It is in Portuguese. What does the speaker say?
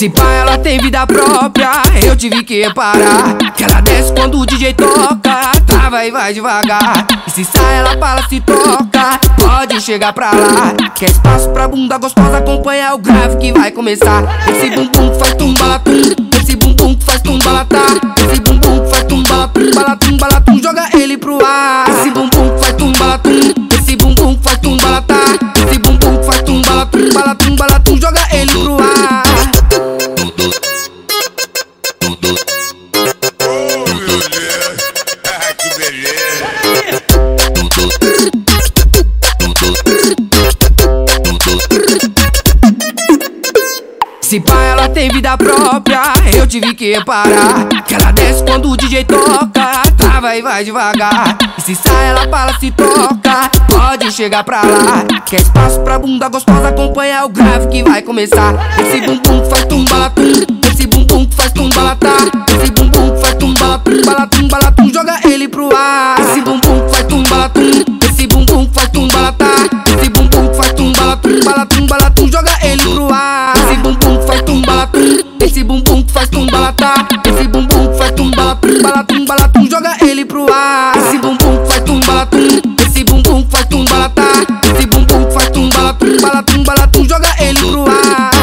Se pá, ela tem vida própria, eu tive que reparar. Que ela desce quando o DJ toca, trava e vai devagar. E se sai, ela fala, se toca, pode chegar pra lá. Quer espaço pra bunda gostosa, acompanha o grave que vai começar. Esse bumbum faz tumbalatum, esse bumbum faz tumbalatá. Esse bumbum faz tumbalatum, balatum, balatum, joga ele pro ar. Esse bumbum Se pá, ela tem vida própria, eu tive que reparar. Que ela desce quando o DJ toca, trava e vai devagar. E se sai, ela fala, se toca, pode chegar pra lá. Quer espaço pra bunda gostosa, acompanha o grave que vai começar. Esse bumbum faz tumbalatum, esse bumbum faz tumbalatá. Esse bumbum faz tumbalatum, balatum, balatum, joga ele pro ar. Esse bumbum faz tumbalatum, esse bumbum faz tumbalatá. Esse tumbalata. Esse bumbum faz tumbala, tumbala, tumbala, tum, joga ele pro ar. Esse bumbum faz tumbala. Esse bumbum faz tumbalata. Tá. Esse bumbum faz tumbala, tumbala, tumbala, tum, joga ele pro ar.